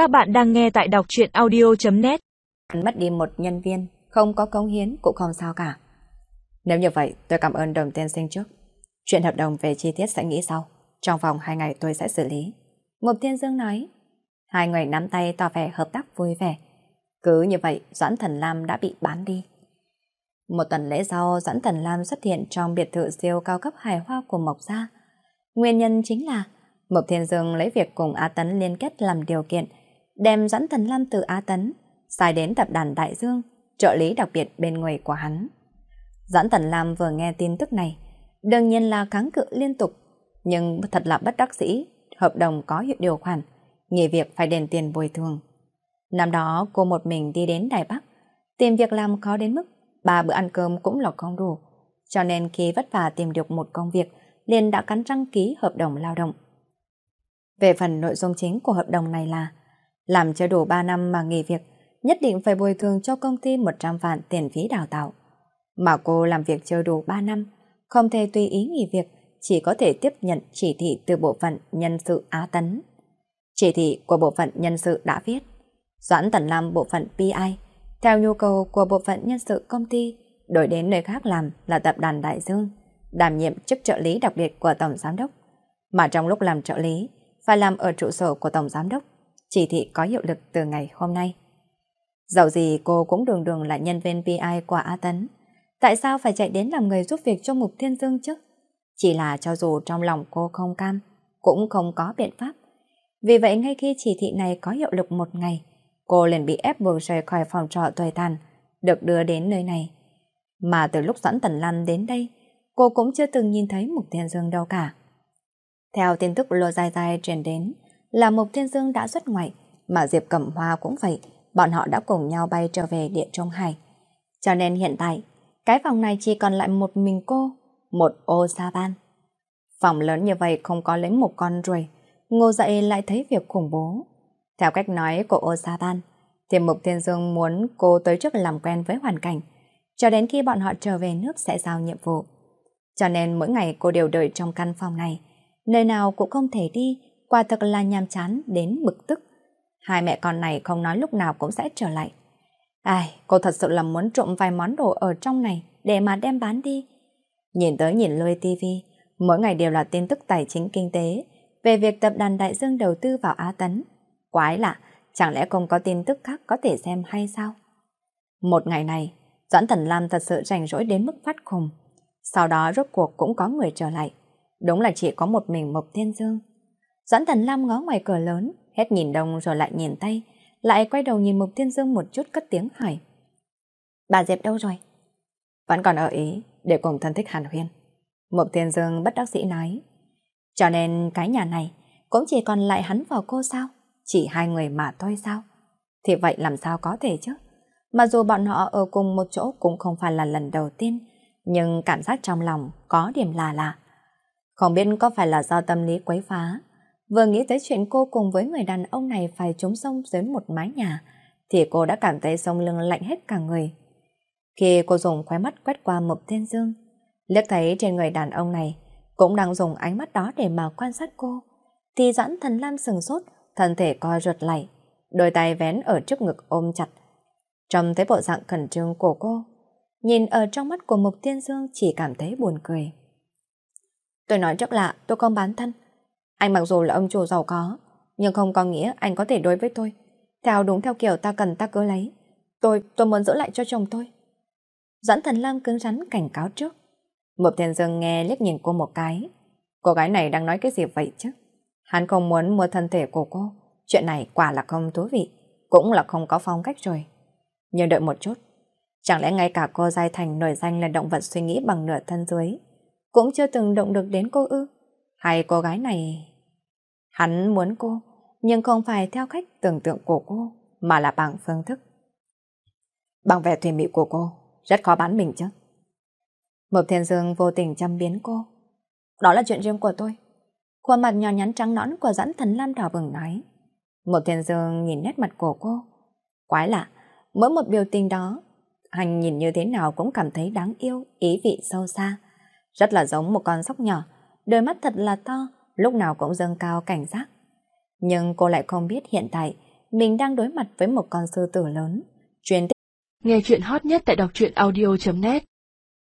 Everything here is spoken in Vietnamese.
Các bạn đang nghe tại đọc chuyện audio.net Mất đi một nhân viên, không có công hiến cũng không sao cả. Nếu như vậy, tôi cảm ơn đồng tiên sinh trước. Chuyện hợp đồng về chi tiết sẽ nghĩ sau. Trong vòng hai ngày tôi sẽ xử lý. Ngục Thiên Dương nói. Hai người nắm tay tỏ vẻ hợp tác vui vẻ. Cứ như vậy, Doãn Thần Lam đã bị bán đi. Một tuần lễ sau, Doãn Thần Lam xuất hiện trong biệt thự siêu cao cấp hài hoa của Mộc Gia. Nguyên nhân chính là Mộc Thiên Dương lấy việc cùng Á Tấn liên kết làm điều kiện, đem dẫn Thần Lam từ Á Tấn, xài đến tập đoàn Đại Dương, trợ lý đặc biệt bên người của hắn. Doãn Thần Lam vừa nghe tin tức này, đương nhiên là kháng cự liên tục, nhưng thật là bất đắc dĩ, hợp đồng có hiệu điều khoản, nghỉ việc phải đền tiền bồi thường. Năm đó cô một mình đi đến Đài Bắc, tìm việc làm khó đến mức ba bữa ăn cơm cũng là không đủ, cho nên khi vất vả tìm được một công việc, liền đã cắn răng ký hợp đồng lao động. Về phần nội dung chính của hợp đồng này là làm chưa đủ 3 năm mà nghỉ việc, nhất định phải bồi thường cho công ty 100 vạn tiền phí đào tạo. Mà cô làm việc chưa đủ 3 năm, không thể tùy ý nghỉ việc, chỉ có thể tiếp nhận chỉ thị từ bộ phận nhân sự Á Tấn. Chỉ thị của bộ phận nhân sự đã viết, Doãn Tần Lam bộ phận PI, theo nhu cầu của bộ phận nhân sự công ty, đổi đến nơi khác làm là tập đoàn Đại Dương, đảm nhiệm chức trợ lý đặc biệt của Tổng Giám đốc. Mà trong lúc làm trợ lý, phải làm ở trụ sở của Tổng Giám đốc, chỉ thị có hiệu lực từ ngày hôm nay. Dẫu gì cô cũng đường đường là nhân viên PI của A Tấn, tại sao phải chạy đến làm người giúp việc cho Mục Thiên Dương chứ? Chỉ là cho dù trong lòng cô không cam, cũng không có biện pháp. Vì vậy ngay khi chỉ thị này có hiệu lực một ngày, cô liền bị ép buộc rời khỏi phòng trọ tồi tàn, được đưa đến nơi này. Mà từ lúc Doãn Tần Lan đến đây, cô cũng chưa từng nhìn thấy Mục Thiên Dương đâu cả. Theo tin tức lô dài dài truyền đến, là Mục Thiên Dương đã xuất ngoại, mà Diệp Cẩm Hoa cũng vậy, bọn họ đã cùng nhau bay trở về Địa Trung Hải. Cho nên hiện tại, cái phòng này chỉ còn lại một mình cô, một ô sa ban. Phòng lớn như vậy không có lấy một con ruồi, ngô dậy lại thấy việc khủng bố. Theo cách nói của ô sa ban, thì Mục Thiên Dương muốn cô tới trước làm quen với hoàn cảnh, cho đến khi bọn họ trở về nước sẽ giao nhiệm vụ. Cho nên mỗi ngày cô đều đợi trong căn phòng này, nơi nào cũng không thể đi, quả thật là nhàm chán đến bực tức. Hai mẹ con này không nói lúc nào cũng sẽ trở lại. Ai, cô thật sự là muốn trộm vài món đồ ở trong này để mà đem bán đi. Nhìn tới nhìn lui tivi, mỗi ngày đều là tin tức tài chính kinh tế về việc tập đoàn Đại Dương đầu tư vào Á Tấn. Quái lạ, chẳng lẽ không có tin tức khác có thể xem hay sao? Một ngày này, Doãn Thần Lam thật sự rảnh rỗi đến mức phát khùng. Sau đó rốt cuộc cũng có người trở lại. Đúng là chỉ có một mình Mộc Thiên Dương. Doãn Thần Lam ngó ngoài cửa lớn, hết nhìn đông rồi lại nhìn tay, lại quay đầu nhìn Mộc Thiên Dương một chút cất tiếng hỏi. Bà Diệp đâu rồi? Vẫn còn ở Ý, để cùng thân thích Hàn Huyên. Mộc Thiên Dương bất đắc dĩ nói. Cho nên cái nhà này cũng chỉ còn lại hắn và cô sao? Chỉ hai người mà thôi sao? Thì vậy làm sao có thể chứ? Mà dù bọn họ ở cùng một chỗ cũng không phải là lần đầu tiên, nhưng cảm giác trong lòng có điểm là lạ. Không biết có phải là do tâm lý quấy phá. Vừa nghĩ tới chuyện cô cùng với người đàn ông này phải trốn sông dưới một mái nhà, thì cô đã cảm thấy sông lưng lạnh hết cả người. Khi cô dùng khóe mắt quét qua Mộc Thiên Dương, liếc thấy trên người đàn ông này cũng đang dùng ánh mắt đó để mà quan sát cô, thì Doãn Thần Lam sừng sốt, thân thể co ruột lại, đôi tay vén ở trước ngực ôm chặt. Trong thấy bộ dạng khẩn trương của cô, nhìn ở trong mắt của Mục Thiên Dương chỉ cảm thấy buồn cười. Tôi nói chắc lạ, tôi không bán thân. Anh mặc dù là ông chủ giàu có, nhưng không có nghĩa anh có thể đối với tôi. Theo đúng theo kiểu ta cần ta cứ lấy. Tôi, tôi muốn giữ lại cho chồng tôi. Doãn thần Lam cứng rắn cảnh cáo trước. Mục Thiên Dương nghe liếc nhìn cô một cái. Cô gái này đang nói cái gì vậy chứ? Hắn không muốn mua thân thể của cô. Chuyện này quả là không thú vị. Cũng là không có phong cách rồi. Nhưng đợi một chút. Chẳng lẽ ngay cả cô Giai Thành nổi danh là động vật suy nghĩ bằng nửa thân dưới cũng chưa từng động được đến cô ư? Hay cô gái này... Hắn muốn cô, nhưng không phải theo cách tưởng tượng của cô, mà là bằng phương thức. Bằng vẻ thùy mị của cô, rất khó bán mình chứ. Mộc Thiên Dương vô tình chăm biến cô. Đó là chuyện riêng của tôi. Khuôn mặt nhỏ nhắn trắng nõn của dẫn thần lam đỏ bừng nói. Mộc Thiên Dương nhìn nét mặt của cô. Quái lạ, mỗi một biểu tình đó, hành nhìn như thế nào cũng cảm thấy đáng yêu, ý vị sâu xa rất là giống một con sóc nhỏ, đôi mắt thật là to, lúc nào cũng dâng cao cảnh giác. Nhưng cô lại không biết hiện tại mình đang đối mặt với một con sư tử lớn. Chuyên Nghe chuyện hot nhất tại đọc truyện audio.net